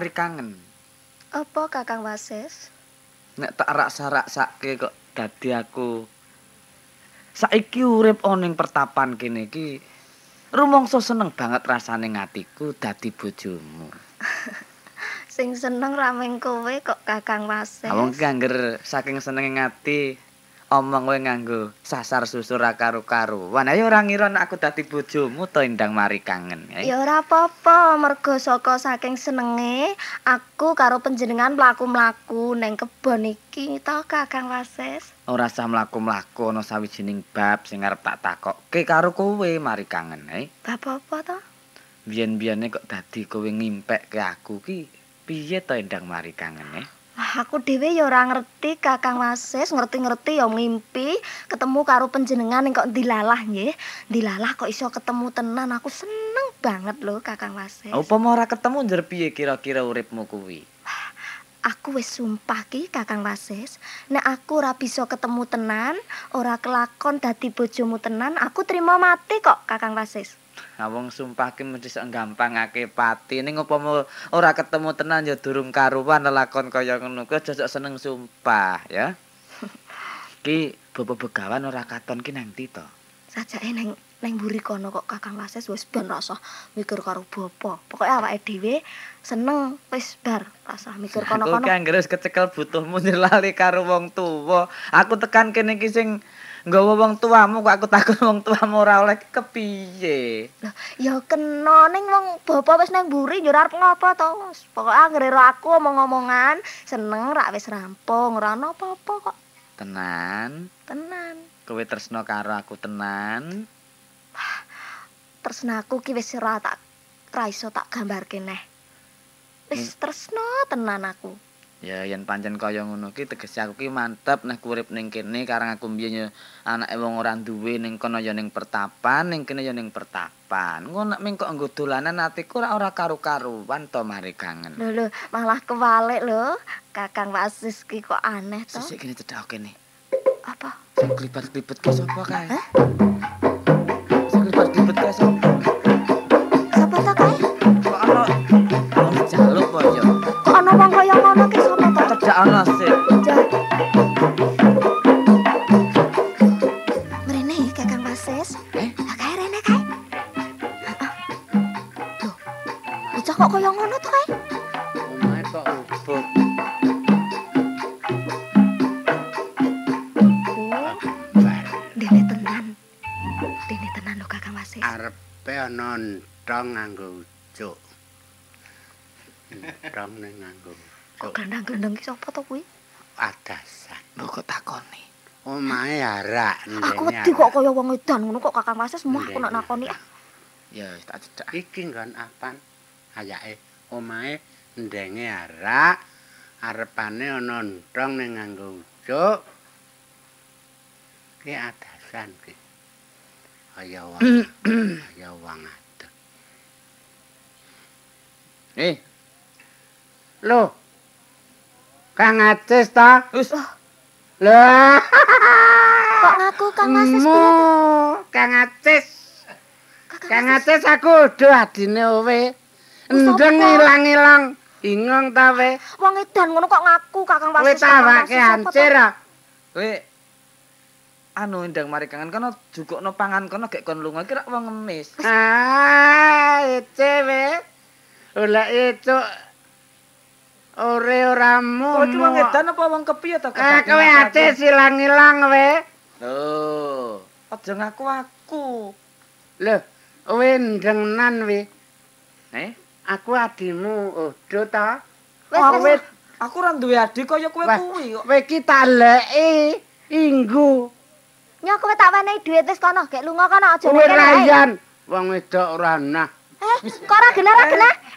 mari kangen. Apa Kakang Wasis? Nek tak raksa-raksake kok dadi aku saiki urip ana ing pertapan kene iki rumangsa seneng banget rasane ngatiku dadi bojomu. Sing seneng rameng kowe kok Kakang Wasis. Awong ki saking senenge ngati omong kowe nganggo sasar susur karo-karuan. Ayo ora ngira aku dadi bojomu to ndang mari kangen. Eh? Ya ora apa-apa, mergo saka saking senenge aku karo panjenengan mlaku-mlaku ning kebon iki to Kakang Wasis. Ora usah mlaku-mlaku ana sawijining bab sing arep tak takokke karo kowe mari kangen. Eh? Bab apa to? Biyen-biyene kok dadi kowe ngimpekke aku ki piye to ndang mari kangen eh? Wah, aku dhewe ya ora ngerti Kakang Wasis, ngerti-ngerti ya ngimpi ketemu karo panjenengan ning kok dilalah nggih. Dilalah kok iso ketemu tenan, aku seneng banget lho Kakang Wasis. Upama ora ketemu njer piye kira-kira uripmu kuwi? Aku wis sumpah ki Kakang Wasis, nek aku ora bisa ketemu tenan, ora kelakon dadi bojomu tenan, aku terima mati kok Kakang Wasis. Awong sumpah ki mesti sak gampangake pati ning upama ora ketemu tenan ya durung karuan lelakon kaya ngono kuwi aja sok seneng sumpah ya. Ki bobo begawan ora katon ki nang ndi to? Sajake neng neng mburi kono kok Kakang Wasis wis ben rasa mikir karo bapa. Pokoke awake dhewe seneng wis bar rasa mikir Aku ki kono-kono. anggere wis kecekel butuhmu nyelali karo wong tuwa. Aku tekan kene ki sing nggawa wong tuamu kok aku takon wong tuamu ora oleh kepiye? Lah, ya kena ning wong bapa wis nang mburi yo arep ngopo to. Wis, Pokoke anggere ro aku omong-omongan seneng rak wis rampung, ora ana apa-apa kok. Tenan, Tenan. kowe tresno karo aku tenan. Tresnaku ki wis ora tak ra iso tak gambarke neh. Wis tresno tenan aku. Ya yen pancen kaya ngono ki tegese aku ki mantep nek urip ning kene karang aku mbiyen ya anake wong ora duwe ning kono ya ning pertapan, ning kene ya ning pertapan. Ngono nek ming kok nggo dolanan atiku ora ora karo-karuan to mari kangen. Lho lho, malah kewalik lho. Kakang Wasis ki kok aneh to. Sesuk kene cedhak kene. Apa? Sing klibat-klibet ki sapa kae? Sing klibat-klibet ki? Sapa sapa to? Cedhak ana sih. Wasis mah aku nak nakoni ah. Ya wis tak cedhak. Iki nggon apan ayake omahe ndenge arak arepane ana ndong ning nganggo ucuk. Ki adasan ki. Kaya wong kaya wong adoh. Eh, Lho. Kang Acis ta? wis Lah. Kok ngaku Kang Wasis Mo? Kang Acis. Kakang Kang. Acis aku udo adine owe. Wis Endeng apa? ilang-ilang. Bingung ta we? Wong edan ngono kok ngaku Kakang Wasis. ta Kakang awake hancur ah. kowe anu ndang mari kangen kono jukukno pangan kono gek kon lunga kira wong ngemis. Ah, ece we. Ola itu ore ora Kowe ki wong mumu. edan apa wong kepiye to Ah, kowe Acis ilang-ilang we. Lho, aja ngaku aku. Lho, kowe ndengenan we. Eh, Aku adimu udo ta? Wis Oh, wis. wis. aku ora duwe adik kaya kowe kuwi kok. Kowe ki taleki inggu. Nyok kowe tak wenehi dhuwit wis kono, gek lunga kono aja Kowe kene. ae. rayan. Wong wedok ora nah. Eh, kok ora genah?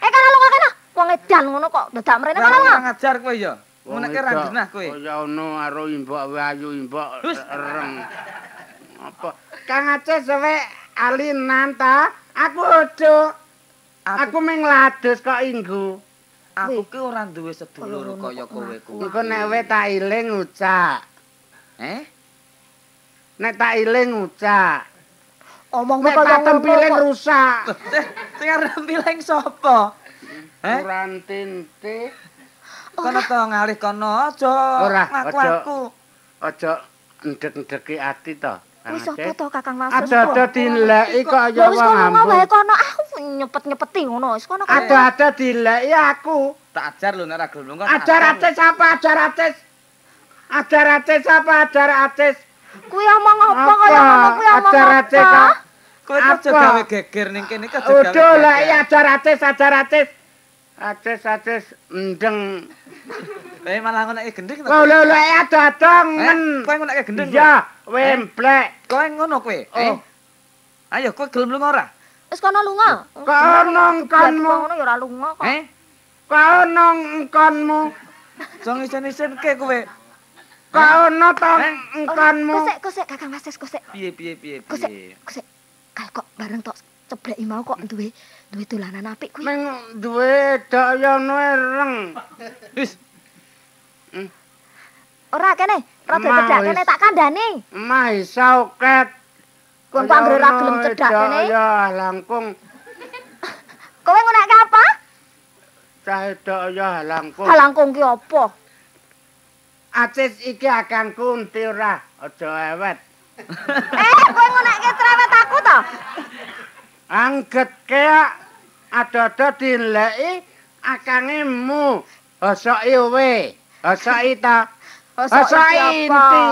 Eh kono lunga kono. Wong edan ngono kok dadak mrene kono lunga. Ora ngajar kowe ya. Meneke ra genah kowe. Kaya ono karo imbok ayu imbok reng. Apa? Kang Aceh sewe alinan ta? Aku odo. Aku meng ladus kok inggu. aku ki ora duwe sedulur Kaya kowe kuwi. Engko nek we tak iling ucak. Eh? Nek tak iling ucak. Omongmu kaya piling kok. rusak. Sing arep pileng sapa? Eh? Urantinte. Kono to ngalih kono aja Ora, ngaku aja. aku. Aja ndek-ndeki ati to. Sapa Aceh. to Kakang Wases? Ada-ada dileki kok ya wis wong kono ambung. wae kono. Aku nyepet-nyepeti ngono. Wis kono. Ada-ada dileki aku. Tak ajar lho nek ora gelem lunga. Ajar atis apa ajar atis? Ajar atis apa ajar atis? Kuwi omong apa Apa? kaya ngono kuwi omong Ajar atis, apa? Kak. Kowe kok aja Apa? gawe geger ning kene kok aja gawe. Udah ya ajar atis ajar atis. Atis atis ndeng. Eh malah ngono iki gendeng to. Kau lho lho ya dadong Eh, men. kowe ngono iki gendeng. Iya, wemblek. Kowe ngono kowe. Eh. Oh. Ayo kowe gelem lunga ora? Wis kono lunga. Kau nongkonmu. Ngono ya ora lunga kok. Eh? Kau nongkonmu. Jong isen-isen ke kowe. Kau notong Eh? engkonmu. Kusik kusik Kakang Wases kusik. Piye piye piye piye. kusik. Kae kok bareng tok cebleki mau kok duwe duwe dolanan apik kuwi. Meng duwe dayan wereng. Wis, Ora kene, rada cedak kene tak kandhani. Mah sauket. Kowe kok anggere ra gelem cedak kene. Ya langkung. Kowe ngonekke apa? Cah ya langkung. Halangkung ki apa? Acis iki akangku enti ora, aja ewet. Eh, kowe ngonekke cerewet aku to? Angget kaya ada-ada dileki akange mu. Hosoki we. Hosoki ta. Hoso Hoso iki inti. apa?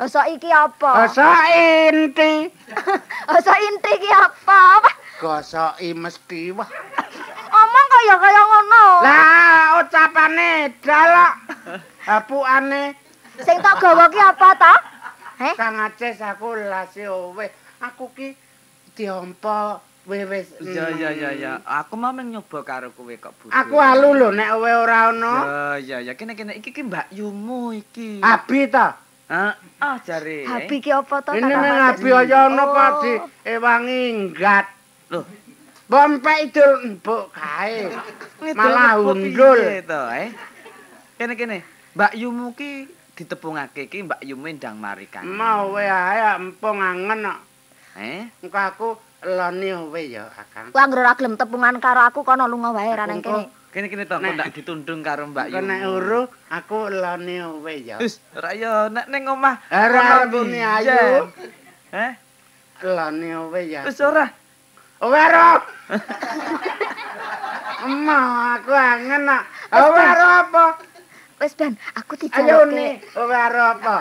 Hoso iki apa? Hosoki inti. Hoso inti ki apa? Gosoki mesti wah. Omong kaya kaya ngono. Lah ucapane dalok. Apukane Sing tak gawa ki apa to? Eh? Kang Aceh aku lasi owe. Aku ki diompo wewes. iya iya iya iya. Aku mau nyoba karo kowe kok bodho. Aku alu lho nek owe ora ono. Ya ya ya kene kene iki ki Mbak Yumu iki. Abi ta. Ah, ah jare. Habi ki apa to? Ini Wasis? abi aja ono kok Oh. di ewangi nggat. Loh, Bompek idul mbok kae. Malah undul. to, eh? Kene kene. Mbak Yumu ki ditepungake ki Mbak Yumu ndang mari kan. Mau we ae empung angen kok. Eh? Engko aku loni owe ya Kakang. Kowe anggere ra gelem tepungan karo aku kono lunga wae ra nang kene. Kene kene to kok ndak ditundung karo Mbak Yumu. nek uru aku loni owe ya. Wis, ora ya nek ning omah. Ora biyen. ayu. Eh? Loni owe ya. Wis ora. Owero. Emah aku angen nak. Owero apa? Wis Ben, aku Ayo dijaluk. nih, owero apa?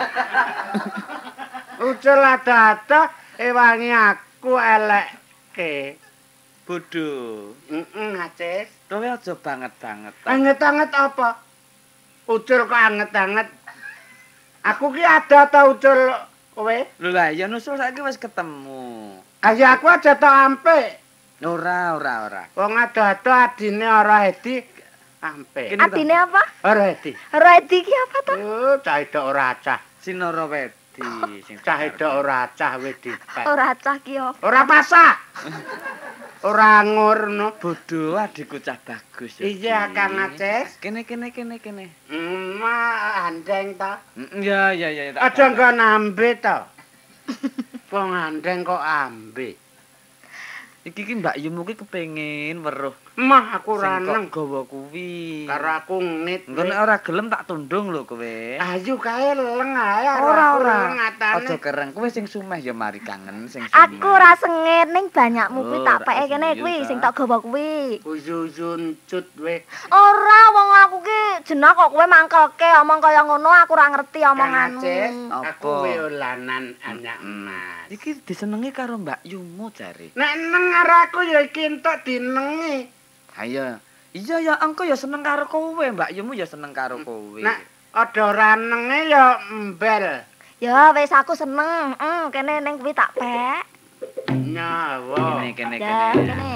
Ucul ada-ada ewangi aku elekke. Bodho. Heeh, Acis. Kowe aja banget-banget. Anget-anget apa? Ucul kok anget-anget. Aku ki ada ta ucul kowe? Lho lah ya nusul saiki wis ketemu. Ayo aku aja ta ampe. Ora, ora, ora. Wong ada-ada adine ora edi ampe. Kene to. Adine apa? Ora edi. Redi ki apa to? Oh, cah ora acah. Sinara wedi sing Cah edok ora acah wis dipek. Ora cah ki apa? Ora pasak. Ora ngurno. Bodho adikku cah bagus. ya, Iya. Kang Aces. Kene kene kene kene. Emak andeng ta. Mm, Ya ya ya. tak Aja engko nambe ta. Wong andeng kok ambe. Iki ki Mbak Yumu ki kepengin weruh Mah aku ora kok neng gawa kuwi. karo aku ngit. Engko ora gelem tak tundung lho kowe. Ayu kae leng ae Ora ora. ngatane. Aja kereng kowe sing sumeh ya mari kangen sing sumeh. Aku ora sengit ning banyakmu kuwi tak peke kene kuwi sing tak gawa kuwi. Uzuzun cut we. Ora wong aku ki jenah kok kowe mangkelke omong kaya ngono aku ora ngerti omonganmu. Apa? aku wiolanan anak emas. Iki disenengi karo Mbak Yumu jare. Nek neng karo aku ya iki entuk dinengi. Ayo. Iya ya engko ya seneng karo kowe, Mbak Yumu ya seneng karo kowe. Nek ada ora nenge ya embel. Ya wis aku seneng. Heeh, kene ning kuwi tak pek. Nyawa. kene kene Ya, kene. kene.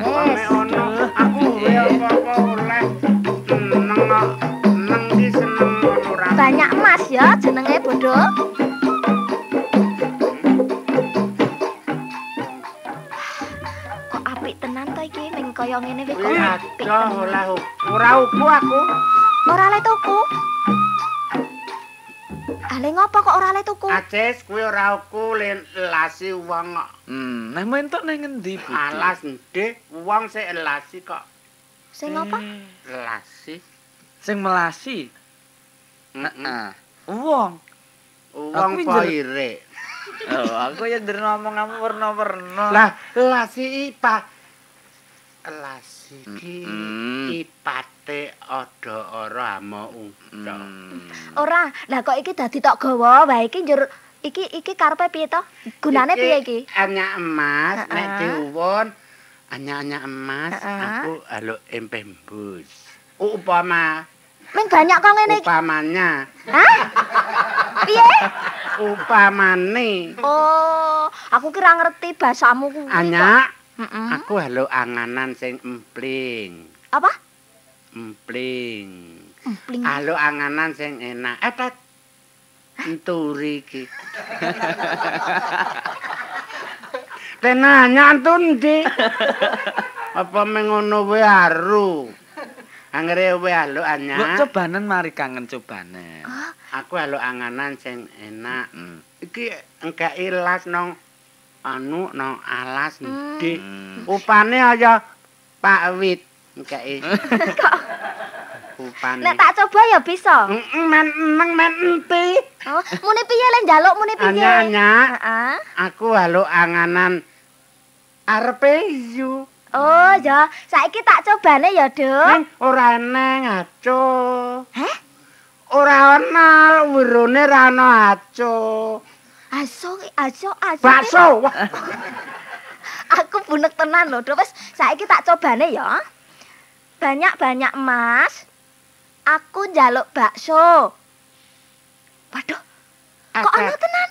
Ah, Wis. nek ono aku we apa-apa oleh seneng kok. Neng ki seneng ora. Banyak emas ya jenenge bodoh. Kaya ngene wis kok apik. tenan. oleh ora upu aku. Ora le tuku. Ale ngopo kok ora le tuku? Aces kuwi ora uku len- lasi wong kok. Hmm, nah mentok nang ngendi, Bu? Alas ndek wong sik elasi kok. Sing apa? Lasi. Sing melasi. Heeh. Wong. Wong Aku po njer- irik. Oh, aku ya ndir ngomong kamu warna-warna. Lah, lasi ipa. Lasi ki Mm-mm. ipate ada ora ama ungca. Hmm. Ora, lah kok iki dadi tok gawa wae iki njur iki iki karepe piye to? Gunane piye iki? Anyak emas, nek diuwun anyak-anyak emas, Heeh. aku aluk empembus. Upama, Ming banyak kok ngene iki. upamanya, Hah? Piye? upamane Oh, aku kira ngerti bahasamu kuwi. anyak Aku aluk anganan sing empling. Apa? Empling. Empling. Aluk anganan sing enak. Etet. Enturi iki. Tenanya antun ndi? Apa mengono wae aru? Angere wae aluk Mbok anyar. cobanen mari kangen cobanen. Aku aluk anganan sing enak. Hmm. Iki engke ilas nang anu nang alas. Hmm. Upane aja Pak Wit engke. Upane. Nek tak coba ya bisa. Heeh, men neng men enti. Oh, muni piye le njaluk muni piye? Anya-anya, Heeh. aku haluk anganan arepe yu. Oh, ya, saiki tak cobane ya, Duk. Ning ora eneng aco. Hah? Ora ana wirune ra ana aco. Aso, aso, aso. Bakso. Wah, Aku bunek tenan lho. Wis saiki tak cobane ya. Banyak-banyak emas. Aku njaluk bakso. Waduh, kok ana tenan?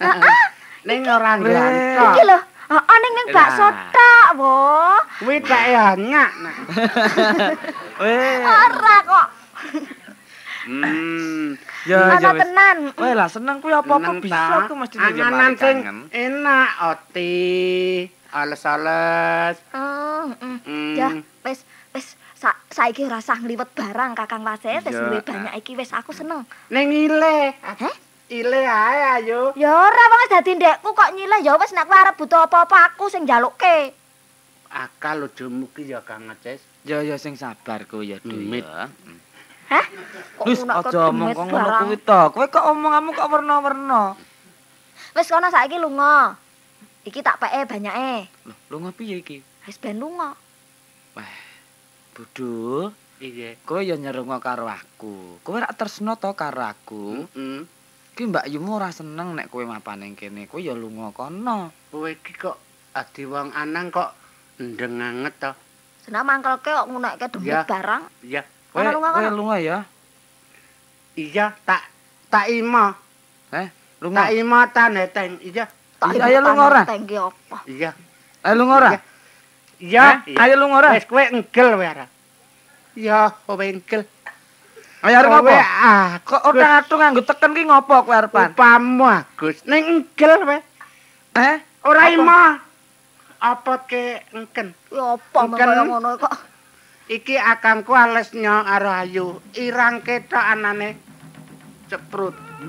Heeh. Ning ora ganteng. Iki lho. Heeh, ning ning bakso tok, wo. Kuwi tak anyak. nah. Weh. Ora kok. Hmm. Ya ya wis. tenan. Weh lah seneng kuwi apa-apa bisa aku mesti anganan sing kangen. enak oti. Ales-ales. Hmm, hmm. Hmm. Ya, wis wis sa saiki ora usah ngliwet barang Kakang Wases, wis duwe banyak iki wis aku seneng. Ning ile. Ile ae ayo. Ya ora wong wis dadi ndekku kok nyileh ya wis nek kowe arep butuh apa-apa aku sing njalukke. Akal ojo mugi ya Kang Aces. Ya ya sing sabar ku ya Demit. Hah? Kok Wis aja omong kok ngono barang? kuwi to. Kowe kok omonganmu kok warna-warna. Wis kono saiki lunga. Iki tak peke banyake. Loh, lu ngopi iki? Wis ben lunga. Budul, Iya. kowe ya nyerunga karo aku. Kowe rak tresno to karo aku. Heeh. Ki Mbak Yumu ora seneng nek kowe mapan ning kene. Kowe ya lunga kono. Kowe iki kok adi wong anang kok ndeng anget to. Senang mangkelke kok ngunekke demit Ya. barang. Iya. Kowe Kono lunga kowe lunga ya. Iya tak tak imo. Lunga. Tak imo taneteng. Iya. Tak ayo lunga ora? Tengki apa? Iya. Ayo lunga ora? Iya. Hah? Ayo lunga ora? Wis kowe engkel wae ora. Iya, kowe engkel. Ayo arep apa? ah Kok otak-otak nganggo teken ki ngopo kowe arepan? upamu Agus. Ning engkel wae. Eh? Ora imo. Apa ke engken? Ya apa ngono kok. Iki akangku alesnya karo Ayu. Irang ketok anane ceprut.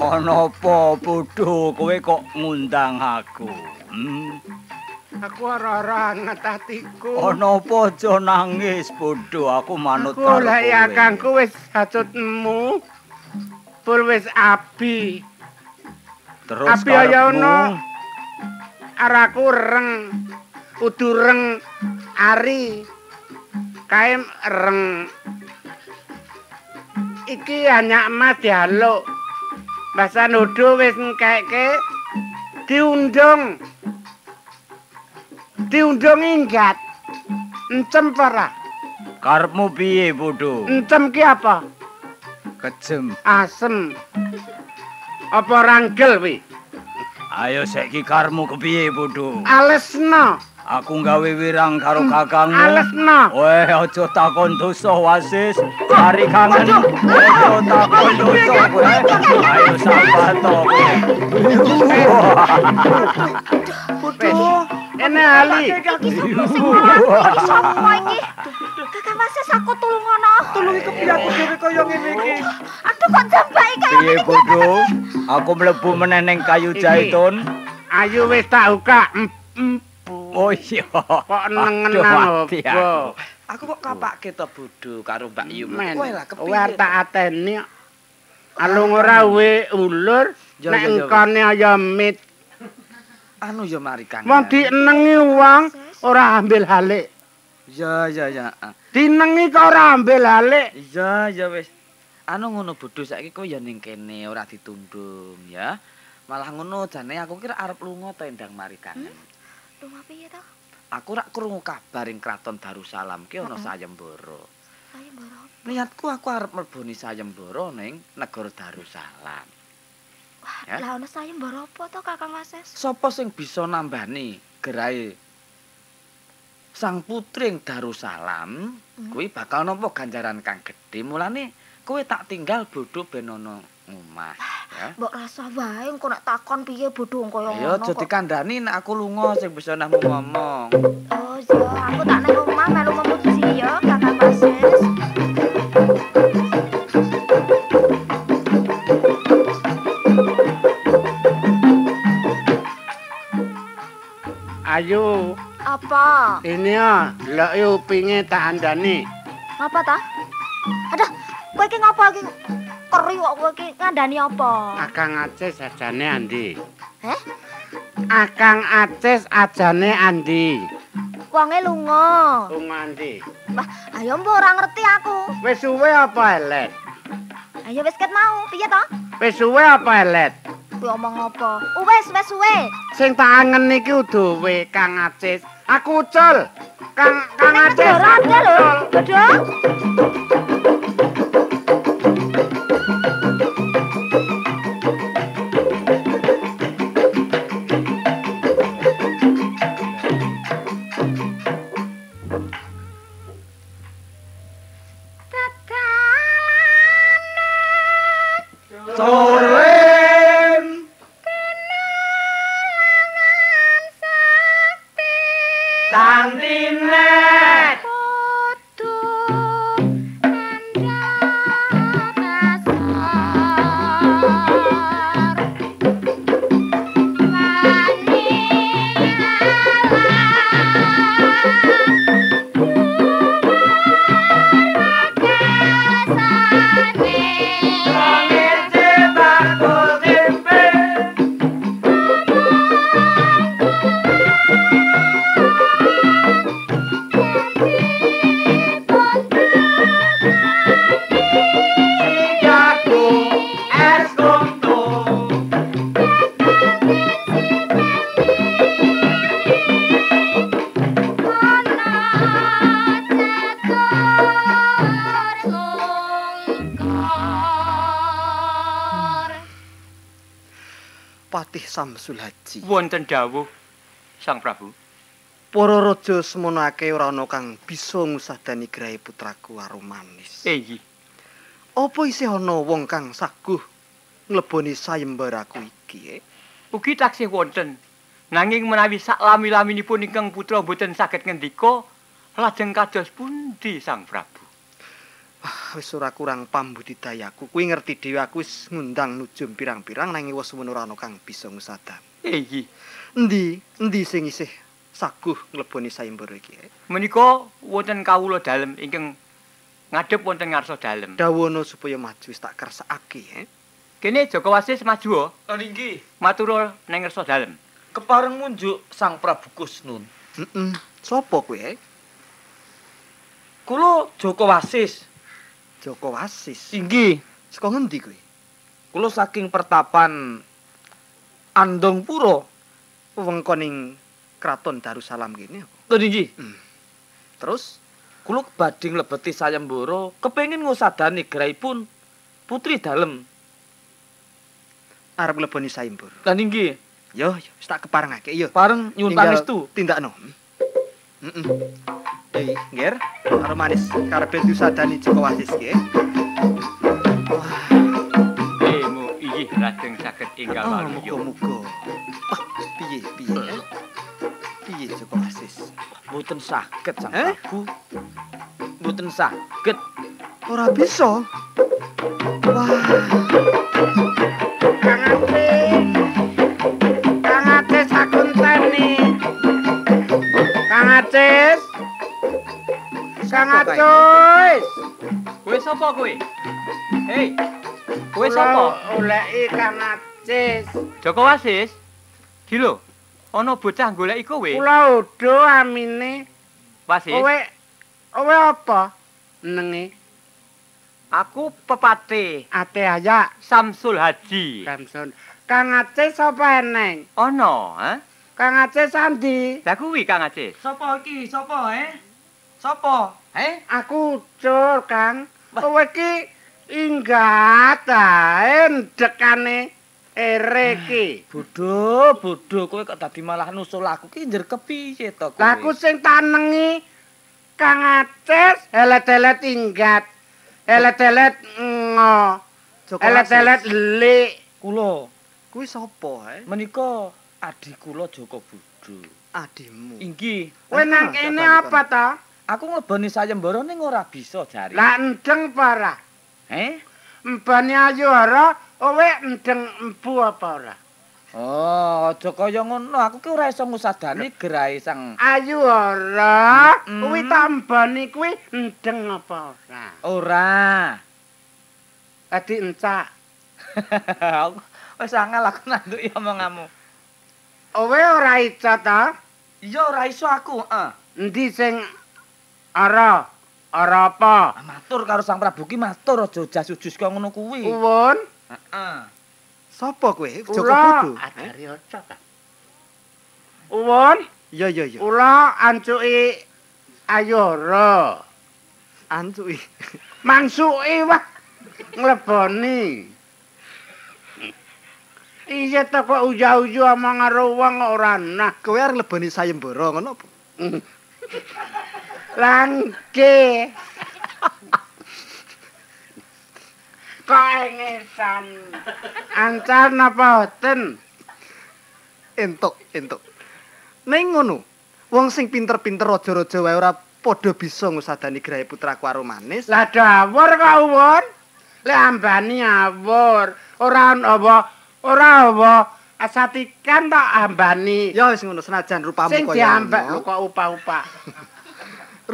Ana apa bodho kowe kok ngundang aku? Hmm? Aku ora-ora anget atiku. Ana apa aja nangis bodho aku manut Aku karo kowe. akangku wis hajutmu. Pur wis abi. Terus Abi ya karepmu? ono. Araku reng. Udu reng ari. Kaem reng. Iki hanya emas dialuk. Mbasa nudu wis ngkeke diundung. Diundung inggat. Encem ora? Karepmu piye bodho? Encem ki apa? Kejem. Asem. Apa ranggel wi? Ayo saiki karepmu kepiye bodho? Alesna. Aku gawe wirang karo kakangmu. Alesna. Weh, aja takon dosa wasis. Mari kangen. Aja takon dosa kowe. Ayo sabar to. Wis. Ene Ali. Iki semua iki? Kakang Wasis aku tulungono. Tulungi kepiye aku dhewe kaya ngene iki. Aduh kok jambaki kaya Piye Bodo? Aku mlebu meneh ning kayu Iki. jaitun. Ayo wis tak buka. Oh iya. Kok mati opo? Aku kok kapake to bodho karo Mbak Yu. Men, Kowe lah tak ateni. Alung ora we ulur nek ya, ya. engkone aya mit. Anu ya mari Kang. Wong dienengi wong ora ambil halik. Ya ya ya. Dinengi kok ora ambil halik. Iya ya wis. Anu ngono bodho saiki kowe ya ning kene ora ditundung ya. Malah ngono jane aku kira arep lunga to endang mari kangen. Rumah piye to? Aku rak krungu kabar ing kraton Darussalam ki ana Heeh. sayembara. Ayo mboro. Niatku aku arep mleboni sayembara ning negara Darussalam. Ya. lah ono sayembara apa to Kakang Wasis? Sapa sing bisa nambani gerahe Sang putri ing Darussalam Hmm. kuwi bakal nampa ganjaran kang gedhe. Mulane kowe tak tinggal bodho ben ana omah, ya. Mbok rasa wae engko nek takon piye bodho kaya ngono. aja kok. dikandani nek aku lunga sing bisa nahmu ngomong. Oh iya, aku tak nang omah melu memuji ya Kakang Wasis. Ayo, Apa? ini ya, lek upinge tak andani. Apa ta? Aduh, kowe iki ngapa iki? Keri kok kowe iki ngandani apa? Akang Aces ajane andi. Heh? Akang Aces ajane andi. Wonge lunga. Wong andi. Wah, ayo mbok ora ngerti aku. Wis suwe apa elet? Ayo wis ket mau, piye to? Wis suwe apa elet? Omong apa? Wis, wis suwe. Sing tak angen iki uduwe Kang Aces. Aku ucul. Kang Kang Aces. negara ada lho, Dodo. Samsul Haji. Wonten dawuh Sang Prabu. Para raja semono akeh ora ana kang bisa ngusadani grahe putraku Arumanis. Eyi, Apa isih ana wong kang saguh ngleboni sayembaraku iki? Eh? ugi taksih wonten. Nanging menawi sak lami-laminipun ingkang putra boten saged ngendika, lajeng kados pundi Sang Prabu? Ah, wis ora kurang pambudidayaku. Kuwi ngerti dhewe aku wis ngundang nujum pirang-pirang nanging wis semono ora ana kang bisa ngusadan. Eyi, Endi? Endi sing isih saguh ngleboni sayembara iki? Eh? menika wonten kawula dalem ingkang ngadhep wonten ngarsa dalem. Dawono supaya maju wis tak kersakake, eh? Kene Joko Wasis maju Lan inggih, matur nang ngarsa dalem. kepareng munjuk Sang Prabu Kusnun. Heeh. Sopo kowe? Eh? Kula Joko Wasis. Joko Wasis. Inggih, Saka ngendi kowe? kula saking pertapan Andong Pura. Wewengkoning Kraton Darussalam kene. Lan inggih, Terus kula badhe nglebeti sayembara kepengin ngusadani grahipun Putri Dalem. arep ngleboni sayembara. Lan inggih, Yo, yo, wis tak keparengake yo. pareng nyuwun Tinggal pangestu. Tindakno. Heeh. Hei, Nger, karo manis karepe disadani Joko Wasis ki. eh. Emu inggih lajeng saged enggal Ah, waluya. muga-muga. Ah, piye piye? eh? Piye Joko Wasis? Mboten saged Sang Eh? Prabu. Mboten saged. Ora bisa. Wah, Kang Acis. Kang Acis sakunteni. Kang Acis. Kang? Acis. Kowe sapa kowe? Hei. Kowe sapa? Oleki Kang Acis. Joko Wasis. Dilo. Ana bocah goleki kowe. Kula udo amine. Wasis. Kowe kowe apa? Nenge Aku pepati ate aja Samsul Haji. Samson. Kang Acis sapa eneng? Ana, ha? Kang Acis sandi? Lah kuwi Kang Acis. Sapa iki? Sapa, eh? Sapa? Eh? Aku ucul, Kang. Kowe iki inggat ae ndekane ere ki. Bodho, bodho, kowe kok dadi malah nusul aku ki njer kepiye to kowe? Lah aku sing tanengi Kang Acis elet-elet inggat. Elet-elet ngo. Elet-elet li. kula Kuwi sapa, eh? menika adik kula Joko Bodho. Adimu. Inggih, Kowe nang kene apa to? Aku ngleboni sayembara ning ora bisa jare. Lah endeng apa ora? Eh? Mbane ayu ora, kowe endeng embu apa ora? Oh, aja kaya ngono. Aku ki ora iso ngusadani gerahe sang Ayu ora, kuwi tak mbani kuwi endeng apa ora? ora. Dadi encak. Wis angel aku nanduki omonganmu. Kowe ora iso ta? Iya ora iso aku, heeh. Endi sing ora? Ora apa? Matur karo Sang Prabu ki matur aja jas-ujus kaya ngono kuwi. Uwun, Heeh. Sapa kowe? Joko ula Bodho. adari ojo ta. Uwun, Iya, iya, iya. ula ancuki ayora. Ancuki. Mangsuki wah ngleboni. Iya ta kok uja-uju omong karo wong ora nah. Kowe arep leboni sayembara ngono apa? Langke. Kok engesan. Ancar napa boten? Entuk, entuk. Ning ngono, wong sing pinter-pinter raja-raja wae ora padha bisa ngusadani grahe putraku karo manis. Lah dawur kok uwun. Lek ambani awur. Ora apa ora apa asatikan tok ambani. Ya wis ngono senajan rupamu Sing kaya diambak kok upa-upa.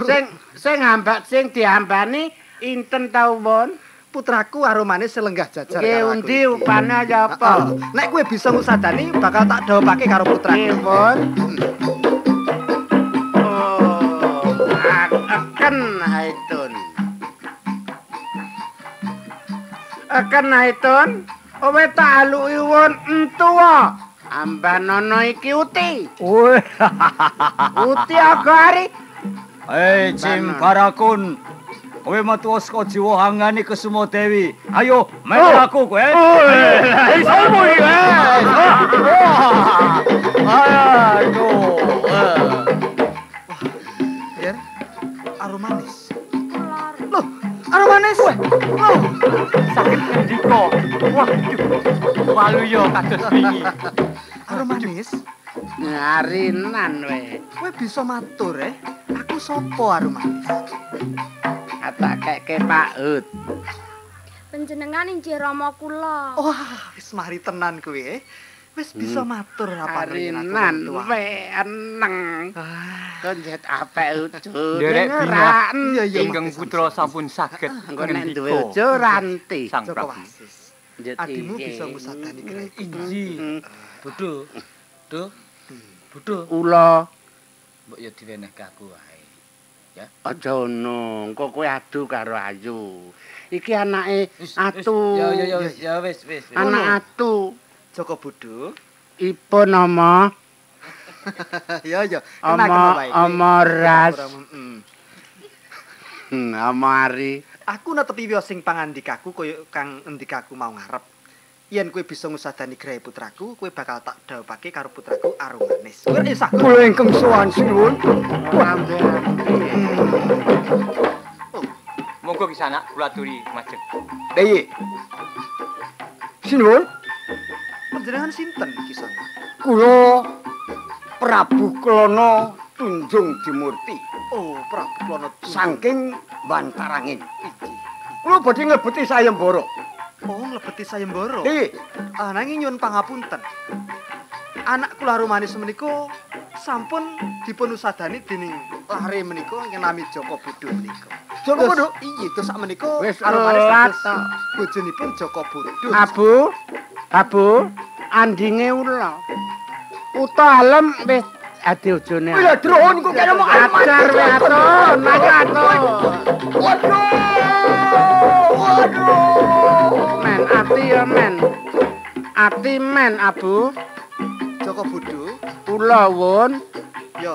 Sing sing ambak sing diambani inten ta uwun? putraku karo manis selenggah jajar Nggih karo aku undi iki. upane aja Heeh. apa? Nek kowe bisa ngusadani bakal tak dhawapake karo putraku. Nggih, Pun. Oh, akan haitun. Akan haitun. Owe tak aluki won entuwa. Ambanono iki uti. Uti agari. Hei Jim Barakun. Kowe metu saka jiwa hangane Kesuma Dewi. Ayo, melu aku kowe. Hei, salmu iki. Ayo. Ya. Karo manis. Loh, karo manis. Loh, Sakit ngendika. Waduh. Malu yo kados wingi. karo manis. Ngarinan we. Kowe bisa matur eh. Aku sapa manis? Kata keke Pak Hud. Panjenengan injih rama kula. Wah, wis mari tenan kowe eh. Wis bisa matur apa Ngarinan we eneng. Ah, Konjet apik uju. Derek Dengeran. iya iya. Ingkang putra sampun saged Engko nek duwe uju ranti. Sang Prabu. Adimu bisa ngusadani grahe. Inji. Mm. Bodho. Duh. Bodho. Ula Mbok ya diwenehke aku wae. Aja ngono. Engko kowe adu karo Ayu. Iki anake Wis, atu. wis. Ya ya ya wis, ya wis wis. wis. Anak atu. Joko Bodho. Ibu nama Ya ya. Ama ama ras. Mm. Hmm, Amari. Aku netepi wiyo sing pangandikaku kaya kang endikaku mau ngarep. Yen kowe bisa ngusadani grahe putraku, kowe bakal tak dhawapake karo putraku Arum Manis. Kowe sak. Kula ingkang sowan sinuwun. Monggo kisana kula aturi majeng. Piye? Sinuwun, Panjenengan sinten iki sana? kula Prabu Klono Tunjung Dimurti Oh, Prabu Klono. saking Bantarangin. Kulo badhe nglebeti sayembara. Oh, nglebeti sayembara. Nggih. Ah, nanging nyuwun pangapunten. Anak kula manis menika sampun dipun usadani dening lare menika ingkang nami Joko Budu menika. Joko Budu? Iya, terus sak menika manis telat, dados toh. bojonipun Joko Budu. Abu, Abu, andinge ula. Uta alem wis adi ujune. Oh ya drone kok kene mau ajar we aton, maju aton. Waduh. Waduh. Men ati ya men. Ati men Abu, Joko Budu. ula wun. Yo,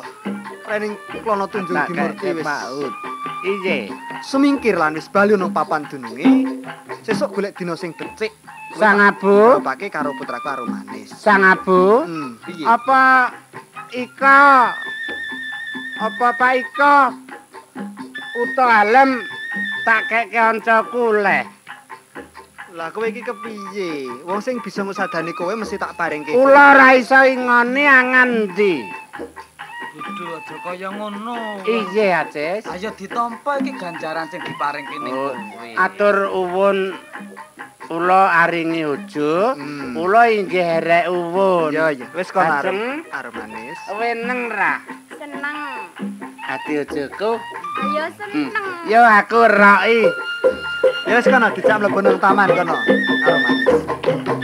rening klono tunjung dimurti wis paut. Iye. semingkir lan wis bali nang papan dununge. Sesuk golek dina sing becik. Sang Abu, Pake karo putraku karo manis. Sang Abu. Hmm? Apa Ika? Apa Pak Ika? Uta alem tak kek kancaku leh. Lah kowe iki kepiye? Wong sing bisa ngusadani kowe mesti tak paringke. Kula ra iso ingoni angan ndi. Kudu aja kaya ngono. Iye, Acis. Ayo ditampa iki ganjaran sing diparingke ning Oh, kowe. Atur uwun Ula aringi ujuk, Hmm. ula inggih herek uwun. Ya ya, wis kon arep arep manis. Weneng ra? Seneng. Ati ujugku. Ayo seneng. Yo aku roki. Ya wis kono dijak mlebu nang taman kono. Arep manis.